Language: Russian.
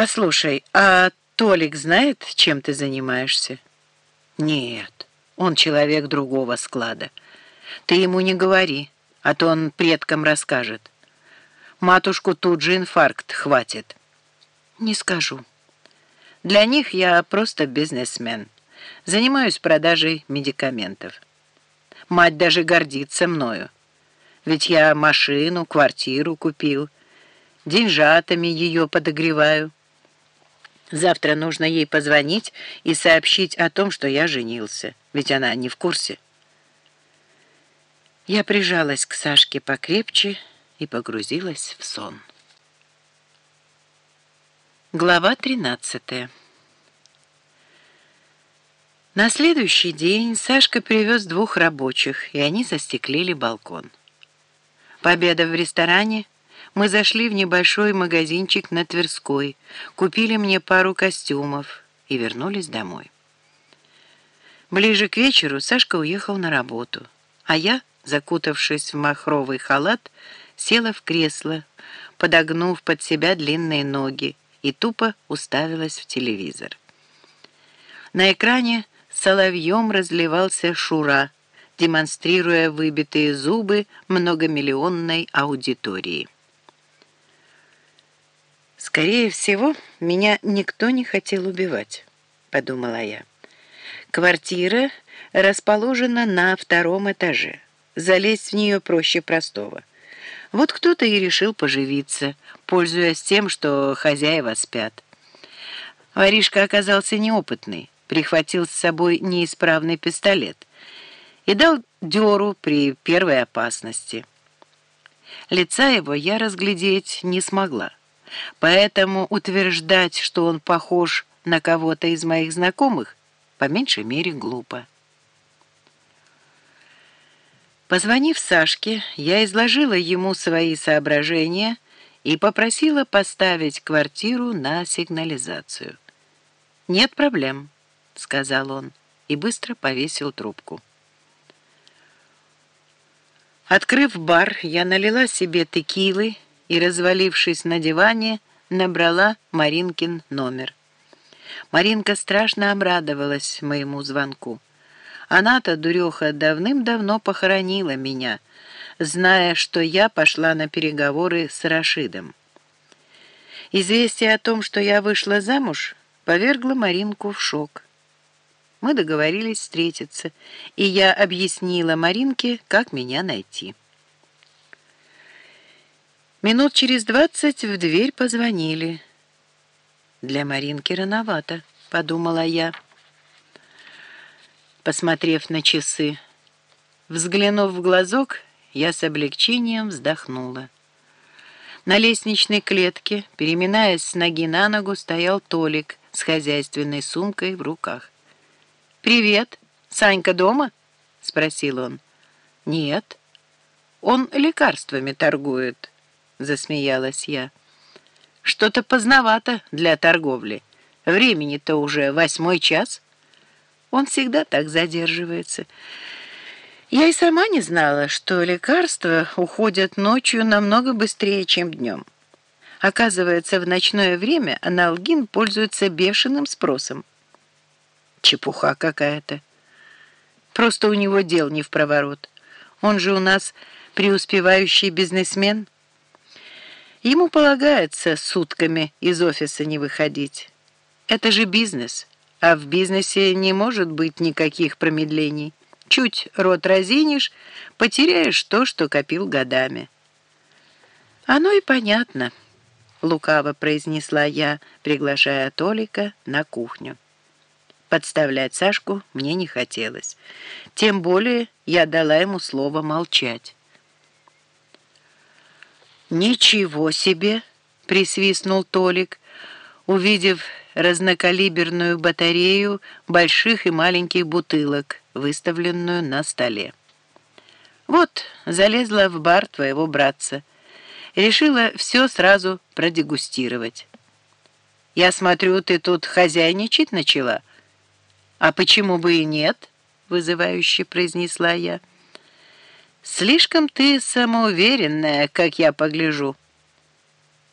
«Послушай, а Толик знает, чем ты занимаешься?» «Нет, он человек другого склада. Ты ему не говори, а то он предкам расскажет. Матушку тут же инфаркт хватит». «Не скажу. Для них я просто бизнесмен. Занимаюсь продажей медикаментов. Мать даже гордится мною. Ведь я машину, квартиру купил, деньжатами ее подогреваю». Завтра нужно ей позвонить и сообщить о том, что я женился, ведь она не в курсе. Я прижалась к Сашке покрепче и погрузилась в сон. Глава 13 На следующий день Сашка привез двух рабочих, и они застеклили балкон. Пообедав в ресторане, мы зашли в небольшой магазинчик на Тверской, купили мне пару костюмов и вернулись домой. Ближе к вечеру Сашка уехал на работу, а я, закутавшись в махровый халат, села в кресло, подогнув под себя длинные ноги и тупо уставилась в телевизор. На экране соловьем разливался Шура, демонстрируя выбитые зубы многомиллионной аудитории. «Скорее всего, меня никто не хотел убивать», — подумала я. «Квартира расположена на втором этаже. Залезть в нее проще простого. Вот кто-то и решил поживиться, пользуясь тем, что хозяева спят. Воришка оказался неопытный, прихватил с собой неисправный пистолет и дал дёру при первой опасности. Лица его я разглядеть не смогла. Поэтому утверждать, что он похож на кого-то из моих знакомых, по меньшей мере глупо. Позвонив Сашке, я изложила ему свои соображения и попросила поставить квартиру на сигнализацию. «Нет проблем», — сказал он и быстро повесил трубку. Открыв бар, я налила себе текилы и, развалившись на диване, набрала Маринкин номер. Маринка страшно обрадовалась моему звонку. Она-то, дуреха, давным-давно похоронила меня, зная, что я пошла на переговоры с Рашидом. Известие о том, что я вышла замуж, повергло Маринку в шок. Мы договорились встретиться, и я объяснила Маринке, как меня найти. Минут через двадцать в дверь позвонили. «Для Маринки рановато», — подумала я, посмотрев на часы. Взглянув в глазок, я с облегчением вздохнула. На лестничной клетке, переминаясь с ноги на ногу, стоял Толик с хозяйственной сумкой в руках. «Привет! Санька дома?» — спросил он. «Нет. Он лекарствами торгует» засмеялась я. Что-то поздновато для торговли. Времени-то уже восьмой час. Он всегда так задерживается. Я и сама не знала, что лекарства уходят ночью намного быстрее, чем днем. Оказывается, в ночное время аналгин пользуется бешеным спросом. Чепуха какая-то. Просто у него дел не в проворот. Он же у нас преуспевающий бизнесмен — Ему полагается сутками из офиса не выходить. Это же бизнес, а в бизнесе не может быть никаких промедлений. Чуть рот разинишь, потеряешь то, что копил годами. Оно и понятно, лукаво произнесла я, приглашая Толика на кухню. Подставлять Сашку мне не хотелось. Тем более я дала ему слово молчать. «Ничего себе!» — присвистнул Толик, увидев разнокалиберную батарею больших и маленьких бутылок, выставленную на столе. «Вот, залезла в бар твоего братца. Решила все сразу продегустировать. Я смотрю, ты тут хозяйничать начала. А почему бы и нет?» — вызывающе произнесла я. «Слишком ты самоуверенная, как я погляжу».